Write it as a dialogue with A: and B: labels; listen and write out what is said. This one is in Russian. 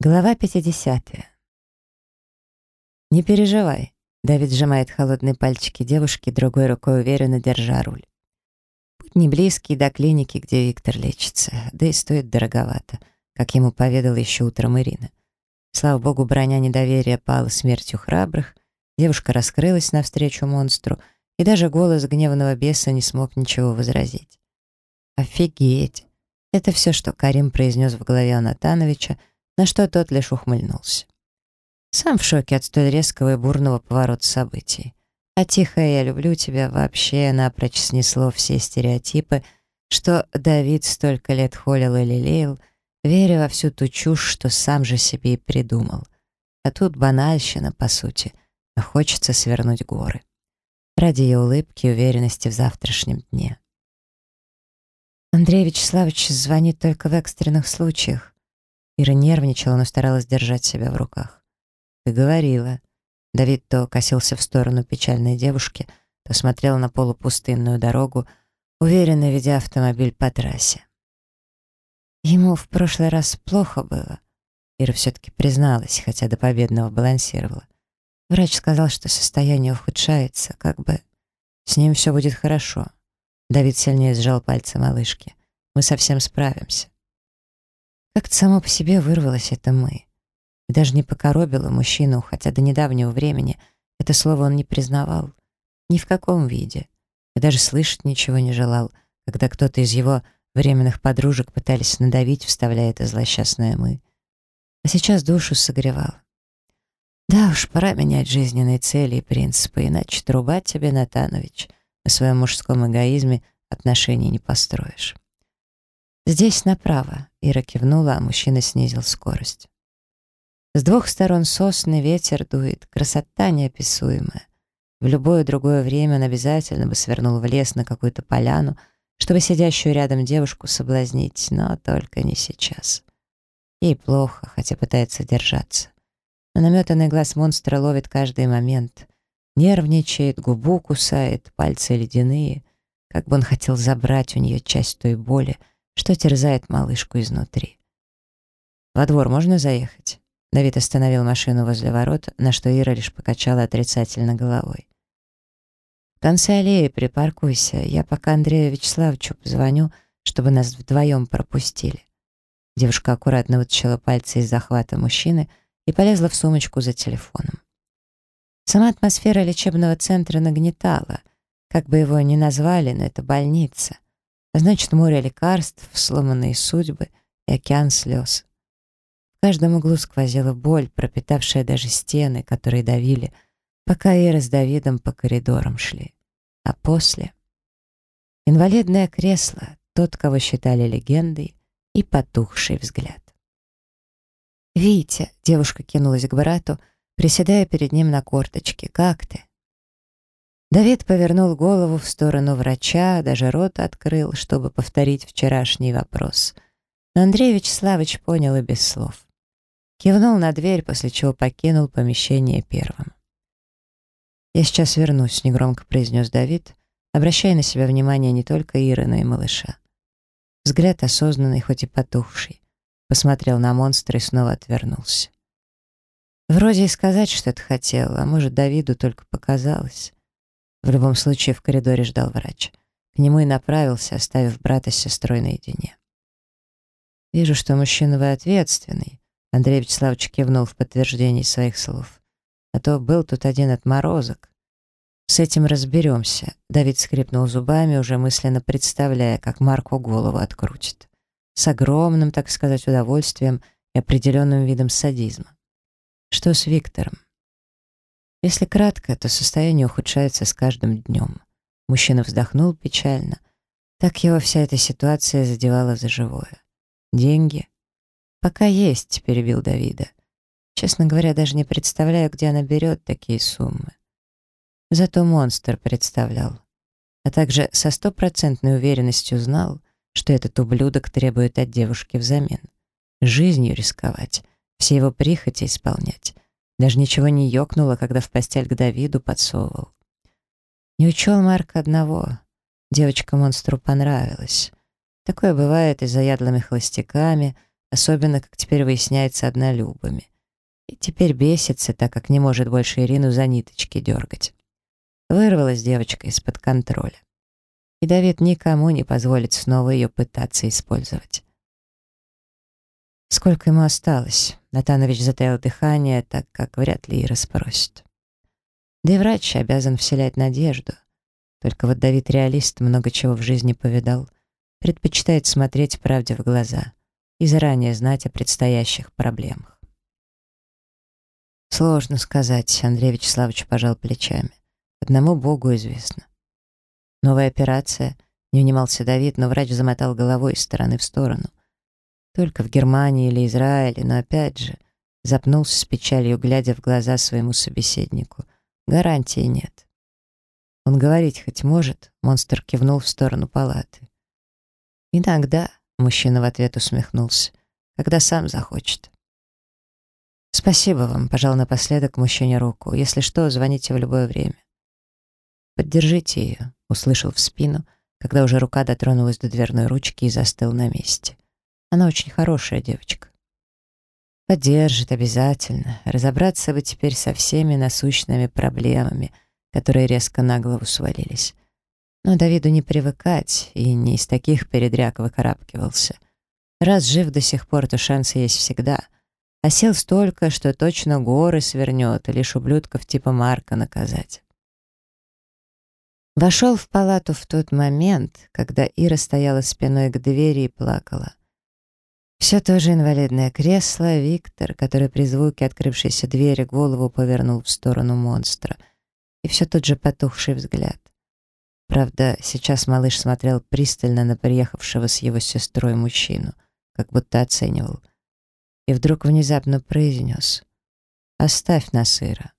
A: Глава 50. «Не переживай», — Давид сжимает холодные пальчики девушки, другой рукой уверенно держа руль. Путь не близкий до клиники, где Виктор лечится, да и стоит дороговато, как ему поведала еще утром Ирина. Слава богу, броня недоверия пала смертью храбрых, девушка раскрылась навстречу монстру, и даже голос гневного беса не смог ничего возразить. «Офигеть!» — это все, что Карим произнес в голове Анатановича, на что тот лишь ухмыльнулся. Сам в шоке от столь резкого и бурного поворота событий. А тихое «я люблю тебя» вообще напрочь снесло все стереотипы, что Давид столько лет холил и лелеял, веря во всю ту чушь, что сам же себе и придумал. А тут банальщина, по сути, но хочется свернуть горы. Ради ее улыбки и уверенности в завтрашнем дне. Андрей Вячеславович звонит только в экстренных случаях. Ира нервничала, но старалась держать себя в руках. «Ты говорила». Давид то косился в сторону печальной девушки, то смотрел на полупустынную дорогу, уверенно ведя автомобиль по трассе. Ему в прошлый раз плохо было. Ира все-таки призналась, хотя до победного балансировала. Врач сказал, что состояние ухудшается, как бы с ним все будет хорошо. Давид сильнее сжал пальцы малышки. Мы совсем справимся. Как-то само по себе вырвалось это «мы». И даже не покоробило мужчину, хотя до недавнего времени это слово он не признавал. Ни в каком виде. И даже слышать ничего не желал, когда кто-то из его временных подружек пытались надавить, вставляя это злосчастное «мы». А сейчас душу согревал. Да уж, пора менять жизненные цели и принципы, иначе трубать тебе, Натанович, на своем мужском эгоизме отношений не построишь. «Здесь направо», — Ира кивнула, а мужчина снизил скорость. С двух сторон сосны ветер дует, красота неописуемая. В любое другое время он обязательно бы свернул в лес на какую-то поляну, чтобы сидящую рядом девушку соблазнить, но только не сейчас. Ей плохо, хотя пытается держаться. Но наметанный глаз монстра ловит каждый момент. Нервничает, губу кусает, пальцы ледяные. Как бы он хотел забрать у нее часть той боли, что терзает малышку изнутри. «Во двор можно заехать?» Давид остановил машину возле ворот, на что Ира лишь покачала отрицательно головой. «В конце аллеи припаркуйся, я пока Андрею Вячеславовичу позвоню, чтобы нас вдвоем пропустили». Девушка аккуратно вытащила пальцы из захвата мужчины и полезла в сумочку за телефоном. Сама атмосфера лечебного центра нагнетала. Как бы его ни назвали, но это больница — значит, море лекарств, сломанные судьбы и океан слез. В каждом углу сквозила боль, пропитавшая даже стены, которые давили, пока Ира с Давидом по коридорам шли. А после... Инвалидное кресло, тот, кого считали легендой, и потухший взгляд. «Витя!» — девушка кинулась к брату, приседая перед ним на корточке. «Как ты?» Давид повернул голову в сторону врача, даже рот открыл, чтобы повторить вчерашний вопрос. Но Андрей Вячеславович понял и без слов. Кивнул на дверь, после чего покинул помещение первым. «Я сейчас вернусь», — негромко произнес Давид, обращая на себя внимание не только Иры, но и малыша. Взгляд осознанный, хоть и потухший. Посмотрел на монстра и снова отвернулся. Вроде и сказать что-то хотел, а может, Давиду только показалось. В любом случае, в коридоре ждал врач. К нему и направился, оставив брата с сестрой наедине. «Вижу, что мужчина вы ответственный», — Андрей Вячеславович кивнул в подтверждении своих слов. «А то был тут один отморозок». «С этим разберемся», — Давид скрипнул зубами, уже мысленно представляя, как Марку голову открутит. С огромным, так сказать, удовольствием и определенным видом садизма. «Что с Виктором?» Если кратко, то состояние ухудшается с каждым днем. Мужчина вздохнул печально. Так его вся эта ситуация задевала за живое. Деньги? Пока есть, перебил Давида. Честно говоря, даже не представляю, где она берет такие суммы. Зато монстр представлял. А также со стопроцентной уверенностью знал, что этот ублюдок требует от девушки взамен. Жизнью рисковать, все его прихоти исполнять — даже ничего не ёкнуло, когда в постель к Давиду подсовывал. Не учел Марк одного. Девочка монстру понравилась. Такое бывает и с заядлыми холостяками, особенно, как теперь выясняется, однолюбами. И теперь бесится, так как не может больше Ирину за ниточки дергать. Вырвалась девочка из-под контроля. И Давид никому не позволит снова ее пытаться использовать. Сколько ему осталось? Натанович затаил дыхание, так как вряд ли Ира спросит. Да и врач обязан вселять надежду. Только вот Давид реалист, много чего в жизни повидал, предпочитает смотреть правде в глаза и заранее знать о предстоящих проблемах. Сложно сказать, Андрей Вячеславович пожал плечами. Одному Богу известно. Новая операция, не унимался Давид, но врач замотал головой из стороны в сторону. Только в Германии или Израиле, но опять же, запнулся с печалью, глядя в глаза своему собеседнику. Гарантии нет. Он говорить хоть может, монстр кивнул в сторону палаты. Иногда, мужчина в ответ усмехнулся, когда сам захочет. «Спасибо вам», — пожал напоследок мужчине руку. «Если что, звоните в любое время». «Поддержите ее», — услышал в спину, когда уже рука дотронулась до дверной ручки и застыл на месте. Она очень хорошая девочка. Поддержит обязательно. Разобраться бы теперь со всеми насущными проблемами, которые резко на голову свалились. Но Давиду не привыкать, и не из таких передряг выкарабкивался. Раз жив до сих пор, то шансы есть всегда. А сил столько, что точно горы свернет, и лишь ублюдков типа Марка наказать. Вошел в палату в тот момент, когда Ира стояла спиной к двери и плакала. Все то же инвалидное кресло, Виктор, который при звуке открывшейся двери голову повернул в сторону монстра, и все тот же потухший взгляд. Правда, сейчас малыш смотрел пристально на приехавшего с его сестрой мужчину, как будто оценивал. И вдруг внезапно произнес «Оставь нас, Ира».